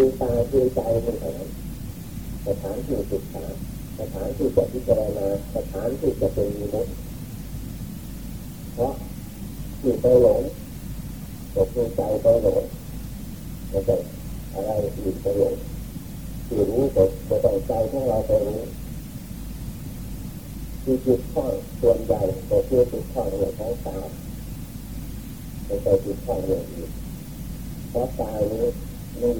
คือตาคือใจมันเท่าสถานที่ศึกษาสถานที่จะพิจารณาสถานที่จะเป็นมุตเพราะที่ไปหลงตกใจไปหลงม่ใช่อะไรอื่นไปหลงที่รู้ตกจะต้องใจของเราไปรู้ที่จิตข้องส่วนใหญ่ก็คือจิตข้องเรื่องของตาไม่ใช่จิตข้องเรื่องอื่นเพราะตายนี้มี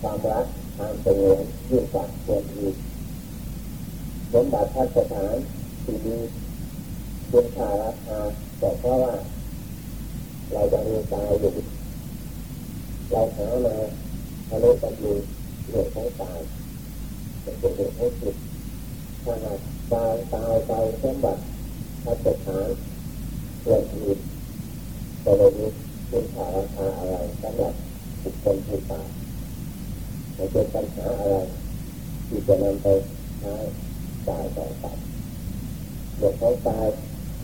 ความรักความสงบยิ่งกว่าส่วนอื่นสมบัติพัฒสถานที่ดีคุณค่าราคาแต่เพราะว่า เราจะมีตายอยู่เราหามาทะเลกันอยู่เรื่องของตายเป็นเรื่องของจิตถ้าหากตายตายไปสมบัติพัฒสถานส่วนอื่นก็ไม่มีคุณค่าราคาอะไรสำหรับบุคคลผู้ตาย ไม่เป็นปัญหาอะไรที่จะนำไปใช้ตายต่อไปเรื่องของตาย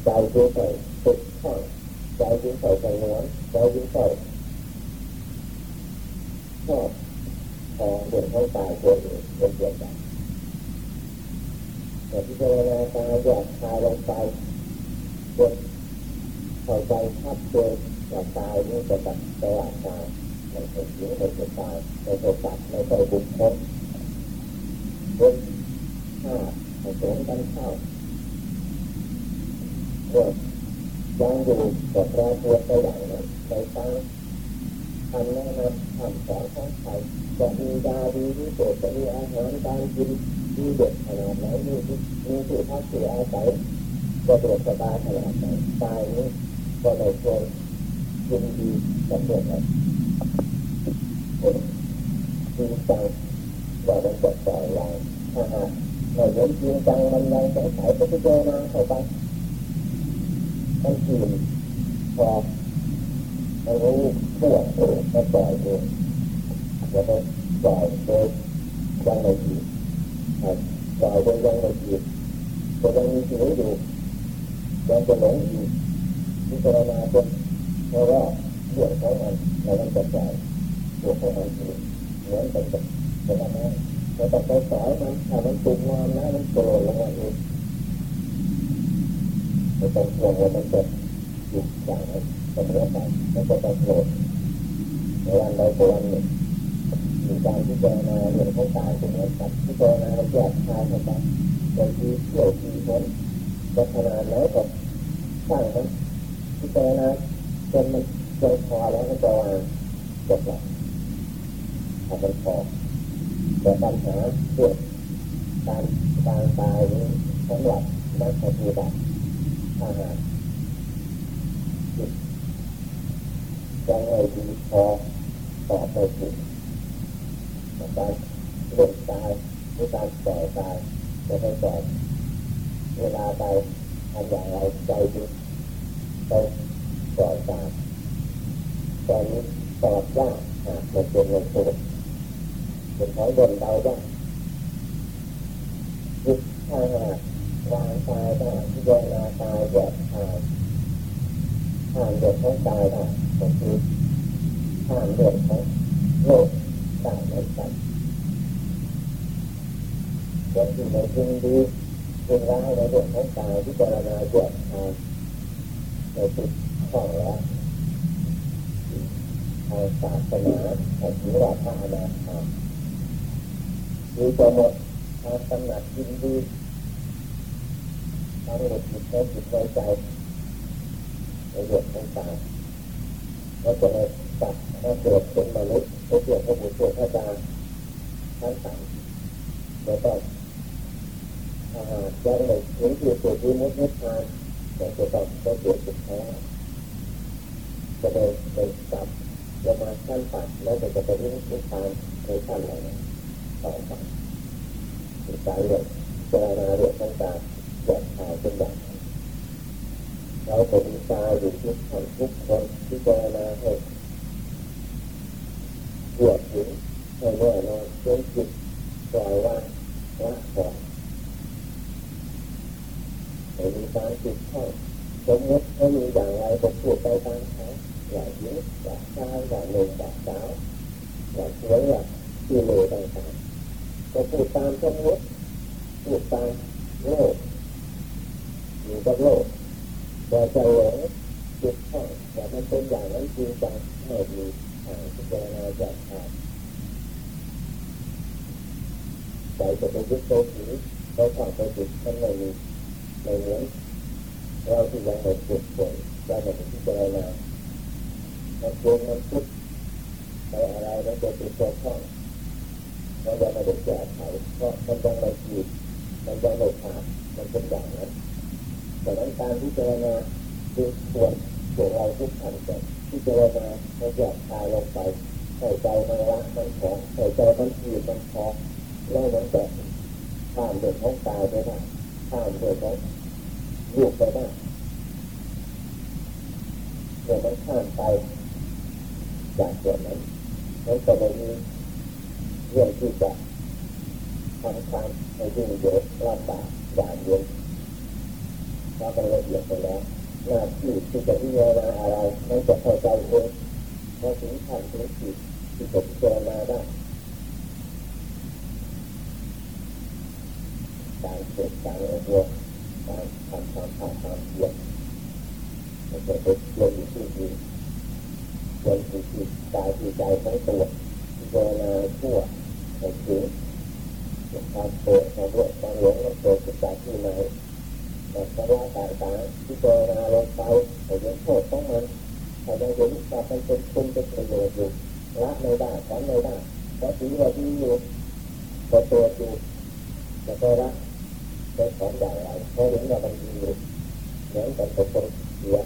ใจจึงใส่ติดข้องใจจึงใส่ใจนวนใจจึงใส่ชอบพอเรื่องของตายตัวเองเป็นเรื่องใหญ่แต่ที่เจรณาตายแยากตายลงไปจนเข้าใจชัดเจนว่ากตายนี่จะตัดตลาดตาย ไม่ใช่หญิงไม่ใช่ตายไม่ใช่สัตว์ไม่ใช่บุคคลเป็นห้าผสมกันเข้าเมื่อยังอยู่กับแรกตัวไปอย่างนั้นไปตั้งทำแนะนำทำสอนของใครจะมียาดีที่สุดจะมีอาหารการกินดีเด็ดขนาดไหนมีมีที่พักที่อาศัยจะตรวจสบายขนาดไหนตายนี้ก็ได้ช่วยยินดีกับเรื่อง จริงจังว่ามันจะปล่อยวางถ้าหากไม่เห็นจริงจังมันยังสงสัยก็พิจารณาเข้าไปมันกินพอมันรู้ทั่วมันปล่อยเองจะไปปล่อยโดยยังไม่ผิดปล่อยโดยยังไม่ผิดก็ยังมีชีวิตอยู่ยังจะหลงอยู่พิจารณาจนเพราะว่าเรื่องของมันเราต้องจัดการ ตัวของมันเองเหมือนกันกับแต่ละนั้นเราต้องไปสอนมันถ้ามันตุกงอนแล้วมันโกรธลงมาเองเราต้องห่วงว่ามันจะหยุดอย่างนั้นเสมอไปมันจะต้องโกรธในวันใดวันหนึ่งมีการพิจารณาเรื่องของตายเป็นเหมือนกันพิจารณาแยกทายเข้าไปบางทีเที่ยวทีพ้นจะขนาดไหนก็สร้างมันพิจารณาจนมันจนพอแล้วก็จะวางจบแล้ว ถ้ามันพอแต่ปัญหาเรื่องการการตายสำหรับนักปฏิบัติถ้าหากยังไม่ดีพอต่อไปถึงการเล่นตายหรือการปล่อยตายจะไปปล่อยเวลาตายทำอย่างไรใจดีไปปล่อยตายตอนนี้ตอบยากหากมันเป็นลงตัว เป็นของบนเราได้ยึดถ้าหาวางตายได้พิจารณาตายแยกตายผ่านเรื่องของตายได้ก็คือผ่านเรื่องของโลกได้เหมือนกันคนที่ในจริงดีจริงร้ายในเรื่องของตายพิจารณาแยกตายในจิตข้องแล้วทางศาสนาทางศิลปะอนา คามีตัวหมดทางกำหนัดยินดีทางหลุดจิตใจจิตใจใจในเรื่องของตายเราจะมาตัดมาเกิดเป็นมนุษย์เป็นเกี่ยวกับบุตรพระจารย์ท่านสั่งแล้วก็ถ้าหากยังไม่ถึงจุดที่มุดนิพพานแต่จะต้องต้องเกิดสุดท้ายจะได้ไปจับลงมาขั้นตัดแล้วจะไปนิพพานในขั้นไหน ต่อไปการเรื่องเจรณาเรื่องต่างๆแยกขายเป็นแบบเราเป็นตาอยู่ทุกคนทุกคนที่เจรณาให้ปวดถึงให้แน่นอนจนจิตปล่อยว่างละปล่อยไม่มีการติดข้องสมมติเขามีอย่างไรก็พูดไปตามเขาอย่างนี้อย่างชายอย่างหนึ่งอย่างสาวว่าสวยว่าที่เลต่างๆ ก็พูดตามสมมติพูดตามโลกอยู่กับโลกแต่จะหลงจิตข้องแต่มันเป็นอย่างนั้นจริงจังไม่มีทางที่จะนาจากขาดใจจะไปยึดโตผีเราข้องไปจิตมันไม่มีไม่เหมือนเราที่ยังไม่ฝึกฝนเราไม่พิจารณามันโกงมันคิดไปอะไรมันจะติดตัวข้อง มันยังไม่ได้แก้ไขเพราะมันยังไม่ผิดมันยังไม่ขาดมันเป็นอย่างนั้นแต่นั้นการพิจารณาคือส่วนส่วนเราทุกขันแต่พิจารณาเราแยกตายลงไปใส่ใจมันละมันของใส่ใจมันผิดมันพอแล้วมันจะข้ามเรื่องของตายไปได้ข้ามเรื่องของลูกไปได้เมื่อมันข้ามไปจากส่วนนั้นมันก็ไม่มี เรื่องที่จะทำความในยุ่งเยิงลำบากยากเย็นเราะมันละเอียดไปแล้วหน้าที่ที่จะพิจารณาอะไรมันจะเข้าใจเองพอถึงขั้นถึงจิตที่จะพิจารณาได้การเกิดการอบรมการทำความภาคความเพียรมันจะเป็นเรื่องที่ดีส่วนที่จิตกายที่ใจทั้งตัวพิจารณาทั่ว ไปถึงความโกรธความโกรธความหลงความโกรธจากที่ไหนแต่สาระต่างๆที่เจอมาลงไปแต่ยังโทษของมันแต่ยังเห็นว่ามันเป็นคุณเป็นประโยชน์อยู่ละไม่ได้ถอนไม่ได้เพราะถือว่าดีอยู่ก็ตัวอยู่แต่ก็ละได้ถอนอย่างไรเพราะเห็นว่ามันดีอยู่เหมือนกับคนเสีย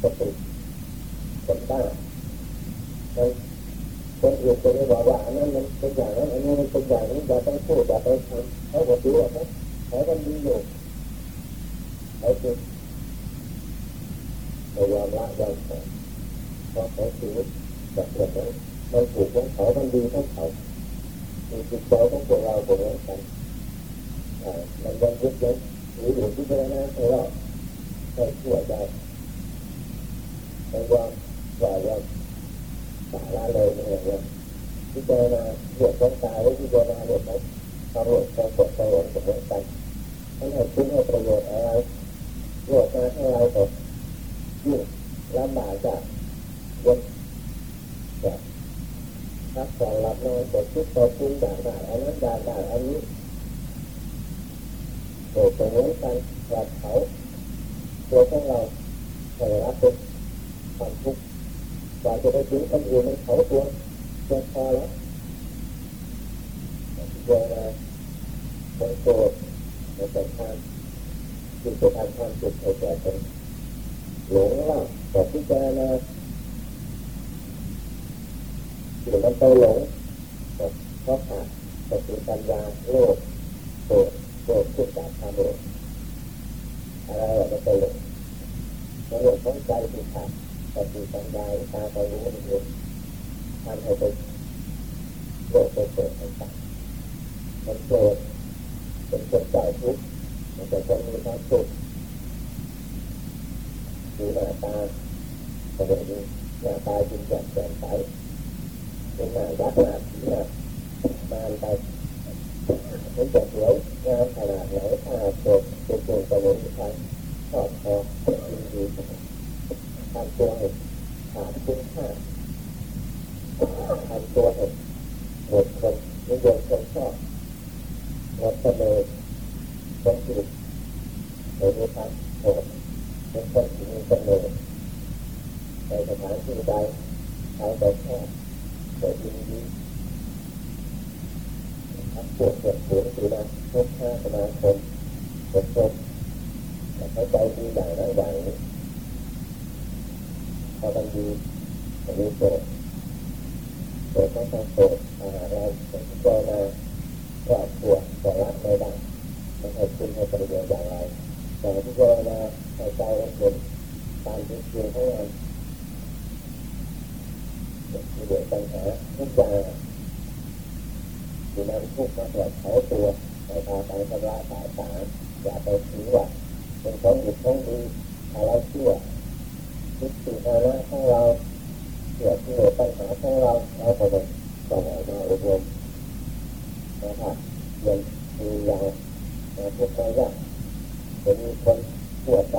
ก็เป็นคนบ้า คนอื่นจะไม่บอกว่าอันนั้นมันเป็นอย่างนั้นอันนี้มันเป็นอย่างนี้อย่าไปพูดอย่าไปทำเขาบอกดูว่าเขาเขามันดีอยู่เขาจึงไม่ยอมละยอมถอยเพราะเขาชีวิตแบบนั้นมันถูกของเขามันดีของเขามีจิตใจของพวกเราเหมือนกันมันยังยึดยันหรืออยู่ที่เจรนาให้เราให้ชั่วได้ไม่ยอมว่าเรา สาระเลยเนี่ยพิจารณาเรื่องของตายหรือพิจารณาเรื่องของตำรวจการกดตำรวจเหมือนกันไม่ให้คุณให้ประโยชน์อะไรรวดมาให้เราตกยิ่งลำบากจากยังจากพักผ่อนหลับนอนกดคิดกดปรุงอยากได้อันนั้นอยากได้อันนี้โดยตรงนี้กันหลับเขาตัวของเราให้รับเป็นความทุกข์ กว่าจะไปถึงคนอื่นมันเขาตัวตัวพอแล้วเวลาคนโกรธมันจะทำคือจะทำความสุขให้แก่คนหลงว่าแต่พิจารณาหรือมันไปหลงเพราะขาดกับสติปัญญาโลภโกรธโกรธทุกข์จากความโลภอะไรมันไปหลงมันหลงของใจที่ขาด สติปัญญาตาไปรู้มันเองทำให้ไปโกรธไปเกิดต่างๆมันโกรธเป็นคนใจทุกข์มันจะต้องมีความสุขดูหน้าตาก็เลยดูหน้าตาจริงจังแจ่มใสเป็นหน้ายักษ์หน้าผีหน้ามานไปมันจะสวยงามขนาดไหนถ้าโกรธเป็นตัวกระวนใครชอบพอดีดี ทำตัวเห็นขาดคุณค่าทำตัวเห็นหมดคนนิยมคนชอบหมดเสน่ห์คนจิตในรูปแบบโหดเป็นคนที่มีเสน่ห์ในสถานที่ใดใช้แต่แค่แต่ดีดีทักปวดเจ็บปวดสีนะทุกข์ห้าสมาคมเป็นคนแต่เขาใจดีอย่างนั้นอย่างนี้ พอมันดีมันดีโกรธโกรธก็ต้องโกรธอาหารเราเป็นพิจารณาว่าปวดก็รับไม่ได้มันให้คุณให้ประโยชน์อย่างไรแต่พิจารณาให้ใจมันเห็นตามที่จริงของมันมีเดือดปัญหาทุกอย่างอยู่นั้นทุกมาแผลเผาตัวในทางการชำระสายสารอย่าไปถือว่าเป็นของหยุดของดีอะไรชื่ว อคิดสิ่งอะของเราเกี่ยวกับปัญหาของเราเราก็เลยต้องออกมาอบรมนะครับยังมีอย่างทุกข์ยากจะมีคนปวดใจ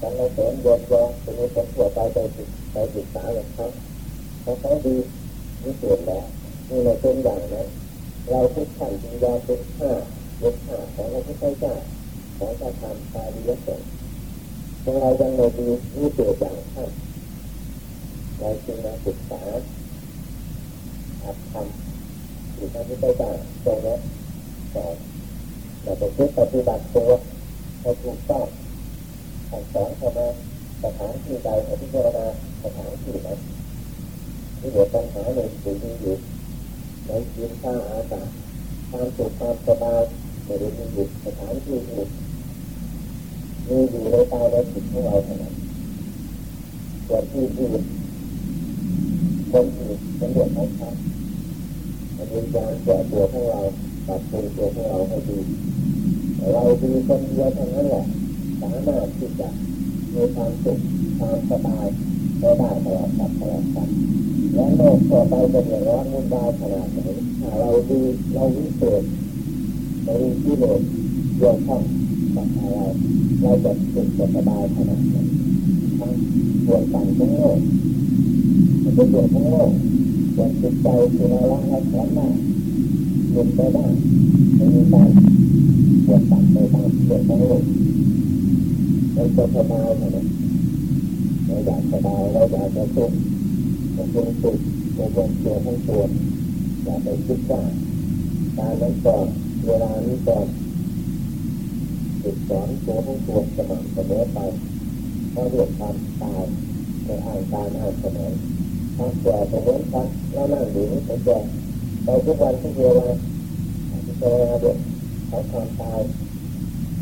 การเราเสริมโยนโยจะมีคนปวดใจไปไปศึกษาอย่างเขาเขาเขาดีมีส่วนแล้วนี่ในเป็นอย่างนั้นเราทุกท่านจึงยอมเป็นข้าเป็นข้าของพระพุทธเจ้าของพระธรรมปาริยสงฆ์ เรายังไม่ดีมีส่วนอย่างท่านเราจึงมาศึกษาอัดทำอยู่พระพุทธเจ้าตรงนี้สอนเราจะคิดปฏิบัติตัวให้ถูกต้องสั่งสอนเข้ามาสถานที่ใดอภิจารณาสถานที่นั้นที่เหลือปัญหาหนึ่งสิ่งที่อยู่ในยินข้าอาสาความสุขความสบายไม่ได้มีอยู่สถานที่อื่น มีอยู่ในตาในจิตของเราเท่านั้นส่วนที่อื่นคนอื่นเป็นเรื่องของเขาวิญญาณแก่ตัวของเราตัดเป็นตัวของเราให้ดีเราดีคนเดียวเท่านั้นแหละสามารถที่จะมีความสุขความสบายได้ได้ตลอดตลอดกันและโลกต่อไปจะเดือดร้อนวุ่นวายขนาดไหนถ้าเราดีเราวิเศษในที่โลกเกี่ยวข้อง กับอะไรเราจะสุขสบายขนาดไหนทั้งส่วนต่างของโลกมันเป็นส่วนของโลกส่วนจิตใจที่เราละเราสอนได้หยุดไปได้ไม่มีการปวดตัดไปตามส่วนของโลกเราจะสบายขนาดเราอยากสบายเราอยากจะสุขจะเป็นสุขจะเป็นตัวทั้งตัวอยากไปคิดว่าการนั้นก่อนเวลานี้ก่อน ติดสอนตัวทั้งตัวสม่ำเสมอไปเพราะเรื่องความตายในอ่านการอ่านสมัยความแก่จะเหมือนกันแล้วนั่งอยู่นี่จะแก่ไปทุกวันทุกเวลาพิจารณาเรื่องของความตาย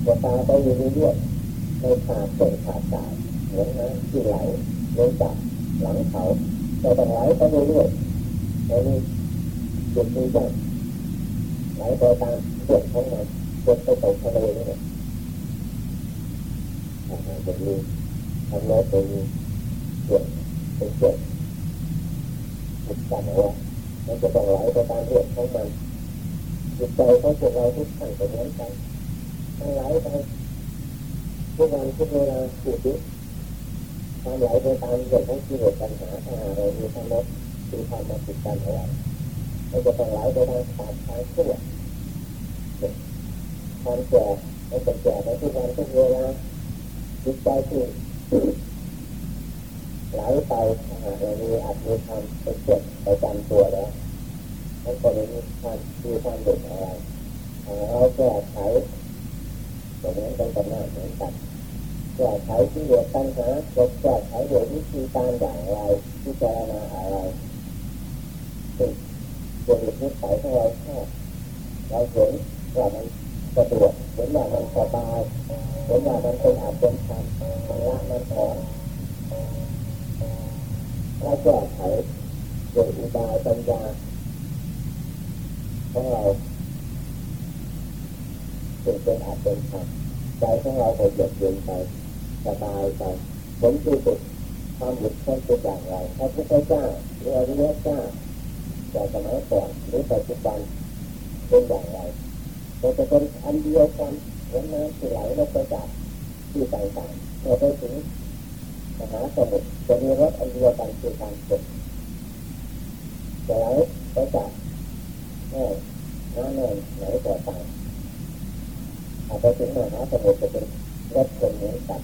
จะตายไปอยู่เรื่อยๆในขาดส่งขาดตายเหมือนน้ำที่ไหลลงจากหลังเขาจะต้องไหลไปเรื่อยๆแล้วนี่จุดนี้จะไหลไปตามเรื่องของมันจนไปตกทะเลนี่ แหละจะมีทำโน้ตเป็นเกิดเป็นเกิดติดกันเอาไว้มันจะต้องไหลไปตามเรื่องของมันจิตใจของพวกเราทุกท่านก็เหมือนกันมันไหลไปทุกวันทุกเวลาจุดนี้ความไหลไปตามเรื่องของกิเลสปัญหาถ้าเรามีทำโน้ตคือความมาติดกันเอาไว้มันจะต้องไหลไปทางขาดทางชั่วความแก่มันจะแก่ไปทุกวันทุกเวลา จิตใจที่ไหลไปหาเรามีอัตมีธรรมเป็นเกิดประจำตัวแล้วมันก็ไม่มีความมีความเดือดอะไรเราแก้ไขเหมือนกันกับหน้าเหมือนกันแก้ไขที่เดือดปัญหาจะแก้ไขโดยวิธีการอย่างไรที่จะมาอะไรซึ่งตัวเด็กนิสัยของเราชอบเราเห็นว่ามัน สะดวกเห็นว่ามันสบายเห็นว่ามันเป็นอาจเป็นธรรมมันละมันถอนเราแก้ไขโดยอุบายปัญญาของเราจึงเป็นอาจเป็นธรรมใจของเราก็เยือกเย็นไปสบายไปผลที่สุดความหยุดพ้นเป็นอย่างไรพระพุทธเจ้าหรืออริยเจ้าแต่สมัยก่อนหรือปัจจุบันเป็นอย่างไร เราจะเป็นอันเดียวกันเหมือนน้ำที่ไหลลงไปจากที่ต่างๆเราไปถึงมหาสมุทรจะมีรถอันเดียวกันคือการฝึกจะไหลไปจากแม่น้ำแม่ไหนก็ตามอาจจะถึงมหาสมุทรจะเป็นรถคนเหมือนกัน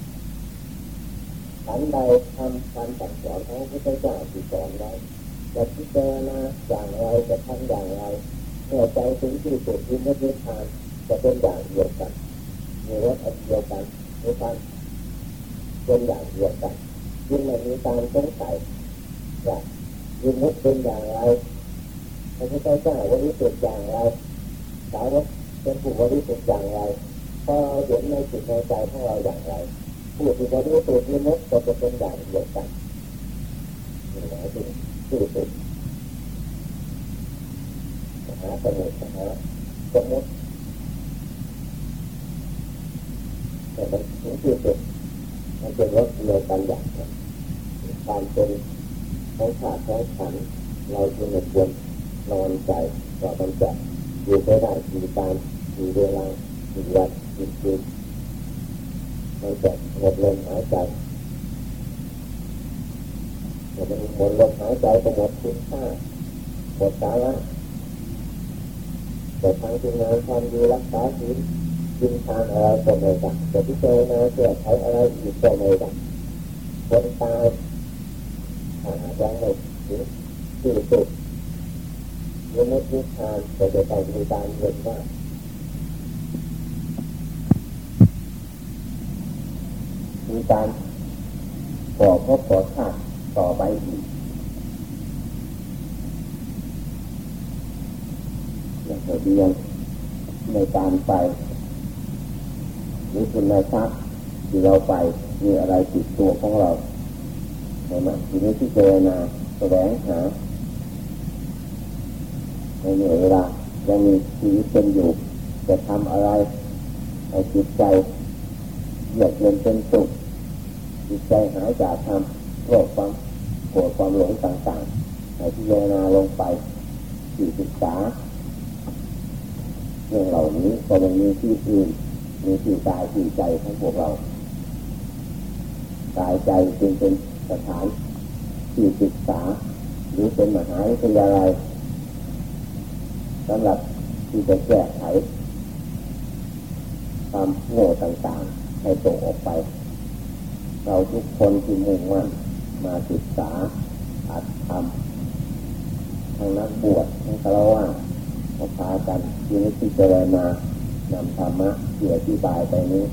ขันใดทำการสั่งสอนของพระเจ้าที่สอนไว้จะพิจารณาอย่างไรจะทำอย่างไร เมื่อใจถึงที่สุดที่ไม่ได้ทานจะเป็นอย่างเดียวกันมีรสอันเดียวกันมีการเป็นอย่างเดียวกันยิ่งไม่มีการสงสัยว่ายิ่งนึกเป็นอย่างไรพระพุทธเจ้าวันนี้เป็นอย่างไรสาวกเป็นผู้วันนี้เป็นอย่างไรพอเห็นในจิตในใจของเราอย่างไรผู้ที่วันนี้เป็นยิ่งนึกก็จะเป็นอย่างเดียวกันนี่แหละที่สุด หาสมุทรมหาสมุทรแต่มันถึงที่สุดมันเป็นรถเดียวกันอย่างการเป็นของขาดของขันเราจึงควรนอนใจว่ามันจะอยู่ไม่ได้กี่การกี่เวลากี่วันกี่คืนมันจะหมดลมหายใจแต่มันหมดลมหายใจก็หมดคุณค่าหมดสาระ แต่ทางทีมงานทำดีรักษาศีลกินทานอะไรก็ไม่ได้แต่ที่เจอมาเพื่อใช้อะไรอีกก็ไม่ได้คนตายอาจจะไม่ถึงที่สุดยังไม่ทุกทานแต่จะต้องมีการเงินว่ามีการก่อพบก่อชาติต่อไปอีกอย่าง เดียวในการไป หรือคุณในทรัพย์ที่เราไปมีอะไรติดตัวของเราในมันทีนี้ที่เจอนาแสวงหาในเวลายังมีชีวิตเป็นอยู่ จะทำอะไรให้จิตใจเยือกเย็นเป็นสุขจิตใจหายจากทำโรคความโกรธความหลงต่างๆให้พิจารณาลงไปที่ศึกษา เรื่องเหล่านี้ก็ยังมีที่อื่นมีที่กายที่ใจของพวกเรากายใจจึงเป็นสถานที่ศึกษา หรือเป็นมหาวิทยาลัยสำหรับที่จะแก้ไขความโง่ต่างๆ ให้ส่งออกไป เราทุกคนที่มุ่งมั่นมาศึกษาอัดทำทางนักบวชทางคารวะมา พากันที่นี้ที่เจริญมานำธรรมะที่อธิบายไปนี้